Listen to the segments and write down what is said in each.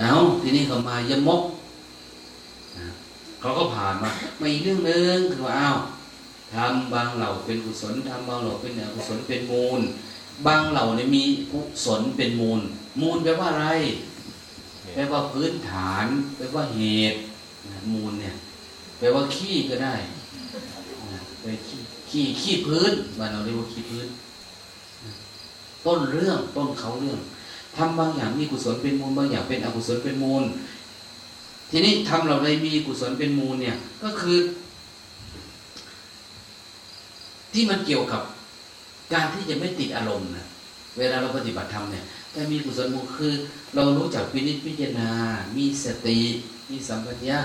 เอาทีนี้เขามายมกเขาก็ผ่านมามาอีกเรื่องหนึ่งคือว่าอ้าวทำบางเหล่าเป็นกุศลทำบางเหล่าเป็นอกุศลเป็นมูล บางเหล่าเนี่ยมีกุศลเป็นมูล มูลแปลว่าอะไรแปลว่าพื้นฐานแปลว่าเหตุมูลเนี่ยแปลว่าขี้ก็ได้ไปขี้ขี้ขี้พื้นบ้านเราเรียกว่าขี้พื้น ต้นเรื่องต้นเขาเรื่อง ทำบางอย่างมีกุศลเป็นมูลบางอย่างเป็นอกุศลเป็นมูล ทีนี้ทำเราใดมีกุศลเป็นมูลเนี่ยก็คือ ที่มันเกี่ยวกับการที่จะไม่ติดอารมณ์นะเวลาเราปฏิบัติธรรมเนี่ยถ้ามีกุศลมูลคือ เรารู้จักพินิจพิจารณา มีสติ มีสัมปชัญญะ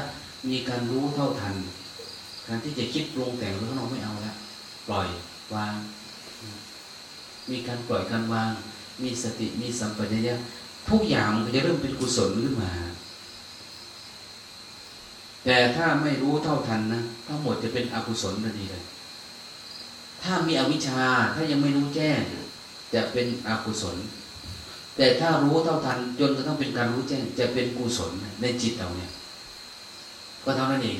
มีการรู้เท่าทัน การที่จะคิดปรุงแต่งหรือเราไม่เอาแล้วปล่อยวาง มีการปล่อยการวาง มีสติมีสัมปชัญญะทุกอย่างมันจะเริ่มเป็นกุศลขึ้นมา แต่ถ้าไม่รู้เท่าทันนะทั้งหมดจะเป็นอกุศลทันทีเลยถ้ามีอวิชชาถ้ายังไม่รู้แจ้ง จะเป็นอกุศล แต่ถ้ารู้เท่าทันจนกระทั่งเป็นการรู้แจ้ง จะเป็นกุศลในจิตเราเนี่ย ก็เท่านั้นเอง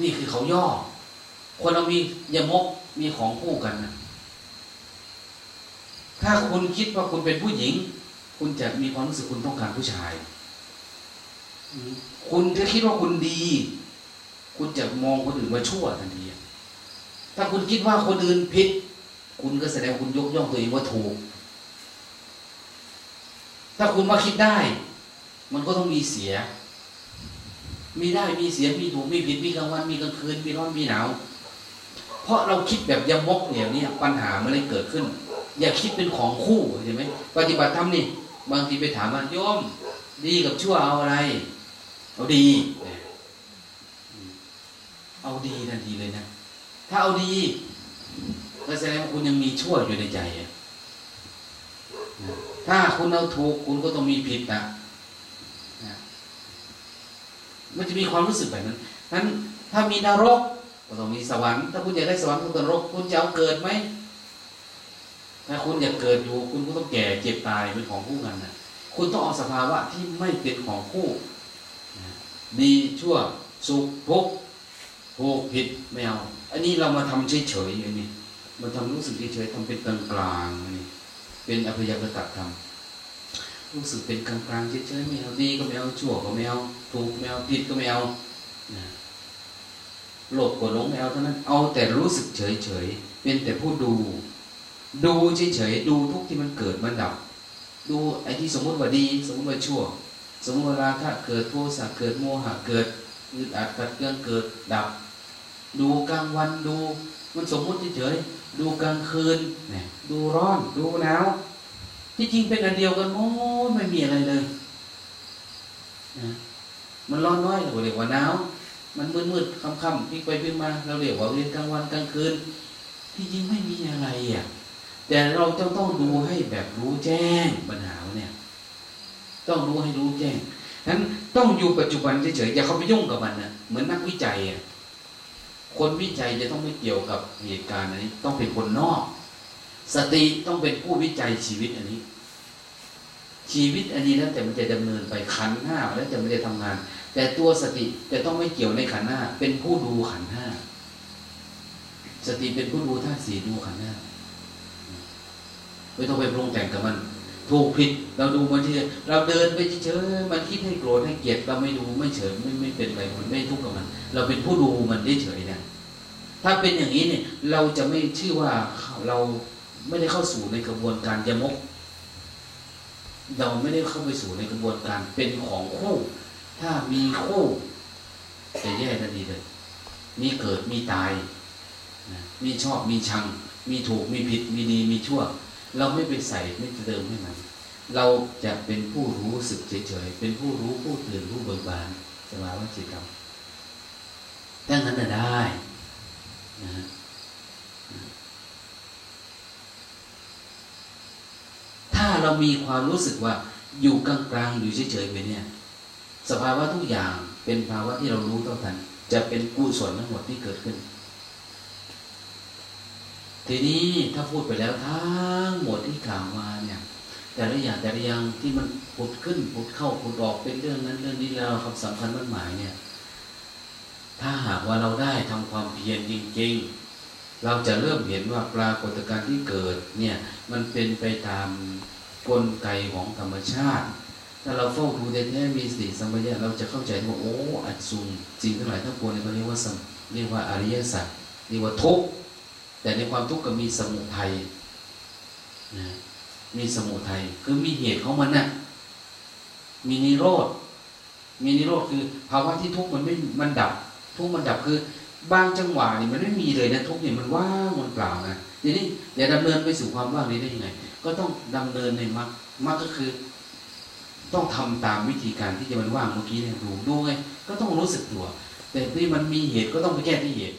นี่คือเขาย่อ คนเรามียมกมีของคู่กันนะ ถ้าคุณคิดว่าคุณเป็นผู้หญิง คุณจะมีความรู้สึกคุณต้องการผู้ชาย คุณจะคิดว่าคุณดี คุณจะมองคนอื่นว่าชั่วทันทีถ้าคุณคิดว่าคนอื่นผิด คุณก็แสดงคุณยกย่องตัวเองว่าถูก ถ้าคุณมาคิดได้ มันก็ต้องมีเสีย มีได้มีเสียมีถูกมีผิดมีกลางวันมีกลางคืนมีร้อนมีหนาวเพราะเราคิดแบบยมกเนี่ยนี่ปัญหามันเลยเกิดขึ้น อย่าคิดเป็นของคู่เห็นไหมปฏิบัติธรรมนี่บางทีไปถามมันโยมดีกับชั่วเอาอะไร เอาดี เอาดีทันทีเลยนะ ถ้าเอาดีก็แสดงว่าคุณยังมีชั่วอยู่ในใจถ้าคุณเอาถูกคุณก็ต้องมีผิดนะมันจะมีความรู้สึกแบบนั้นนั้นถ้ามีนรกก็ต้องมีสวรรค์ ถ้าคุณอยากได้สวรรค์คุณต้องนรก คุณจะเอาเกิดไหม ถ้าคุณอยากเกิดอยู่ คุณก็ต้องแก่เจ็บตายเป็นของคู่กันนะคุณต้องเอาสภาวะที่ไม่เป็นของคู่ดีชั่วสุขทุกข์ถูกผิดไม่เอาอันนี้เรามาทำเฉยๆอย่างนี้มาทำรู้สึกเฉยๆทำเป็นกลางกลางนี่เป็นอภิยกตธรรมรู้สึกเป็นกลางกลางเฉยๆไม่เอาดีก็ไม่เอาชั่วก็ไม่เอาถูกไม่เอาผิดก็ไม่เอาโลภกดหลงไม่เอาเท่านั้นเอาแต่รู้สึกเฉยๆเป็นแต่ผู้ดู ดูเฉยๆดูทุกที่มันเกิดมันดับ ดูไอ้ที่สมมติว่าดี สมมติว่าชั่ว สมมติว่าราคะเกิดโทสะเกิดโมหะเกิดอึดอัดกัดเกื้องเกิดดับ ดูกลางวันดูมันสมมติเฉยๆดูกลางคืนเนี่ยดูร้อนดูหนาวที่จริงเป็นอันเดียวกันโอ้ไม่มีอะไรเลยนะมันร้อนน้อยเราเรียกว่าหนาวมันมืดมืดค่ำๆพลิกไปพลิกมาเราเรียกว่าเรียนกลางวันกลางคืน ที่จริงไม่มีอะไรอะ แต่เราจะต้องดูให้แบบรู้แจ้งปัญหาเนี่ย ต้องรู้ให้รู้แจ้งนั้นต้องอยู่ปัจจุบันเฉยๆอย่าเข้าไปยุ่งกับมันนะเหมือนนักวิจัยอะคนวิจัยจะต้องไม่เกี่ยวกับเหตุการณ์อันนี้ ต้องเป็นคนนอก สติต้องเป็นผู้วิจัยชีวิตอันนี้ ชีวิตอันนี้แล้วแต่มันจะดำเนินไปขันห้าแล้วแต่มันจะทำงาน แต่ตัวสติจะต้องไม่เกี่ยวในขันห้าเป็นผู้ดูขันห้าสติเป็นผู้ดูท่าสีดูขันห้า ไม่ต้องไปปรุงแต่งกับมันถูกผิดเราดูมันที่เราเดินไปเฉยมันคิดให้โกรธให้เกลียดเราไม่ดูไม่เฉยไม่ไม่เป็นไรมันไม่ทุกข์กับมัน เราเป็นผู้ดูมันได้เฉยนะถ้าเป็นอย่างนี้เนี่ยเราจะไม่ชื่อว่าเราไม่ได้เข้าสู่ในกระบวนการยมก เราไม่ได้เข้าไปสู่ในกระบวนการเป็นของคู่ถ้ามีคู่จะแย่ทันทีเลย มีเกิดมีตาย มีชอบมีชัง มีถูกมีผิดมีดีมีชั่ว เราไม่ไปใส่ไม่เติมให้มันเราจะเป็นผู้รู้สึกเฉยๆ เป็นผู้รู้ผู้ตื่นผู้เบิกบานสมาวิจิตรรมตั้งนั้นได้นะถ้าเรามีความรู้สึกว่าอยู่กลางๆอยู่เฉยๆไปเนี่ย สภาวะทุกอย่างเป็นภาวะที่เรารู้เท่าทันจะเป็นกุศลทั้งหมดที่เกิดขึ้น ทีนี้ถ้าพูดไปแล้วทั้งหมดที่กล่าวมาเนี่ย แต่ละอย่างแต่ละอย่างที่มันผุดขึ้นผุดเข้าผุดออกเป็นเรื่องนั้นเรื่องนี้แล้วคำสำคัญมั่นหมายเนี่ย ถ้าหากว่าเราได้ทำความเพียรจริง ๆ เราจะเริ่มเห็นว่าปรากฏการณ์ที่เกิดเนี่ยมันเป็นไปตามกลไกของธรรมชาติ ถ้าเราเฝ้าดูแท้ๆมีสติสัมปชัญญะเราจะเข้าใจว่าโอ้อัดซุงสิ่งทั้งหลายทั้งปวงเนี่ยเขาเรียกว่าสัมเรียกว่าอริยสัจเรียกว่าทุกข์ แต่ในความทุกข์ก็มีสมุทัยนะมีสมุทัยคือมีเหตุของมันน่ะมีนิโรธมีนิโรธคือภาวะที่ทุกข์มันไม่มันดับ ทุกข์มันดับคือบางจังหวะนี่มันไม่มีเลยนะทุกข์เนี่ยมันว่างมันเปล่านะทีนี้อย่าดำเนินไปสู่ความว่างนี้ได้ยังไง ก็ต้องดำเนินในมรรคมรรคก็คือ ต้องทำตามวิธีการที่จะมันว่างเมื่อกี้เนี่ยดูดูไงก็ต้องรู้สึกตัว แต่ที่มันมีเหตุก็ต้องไปแก้ที่เหตุ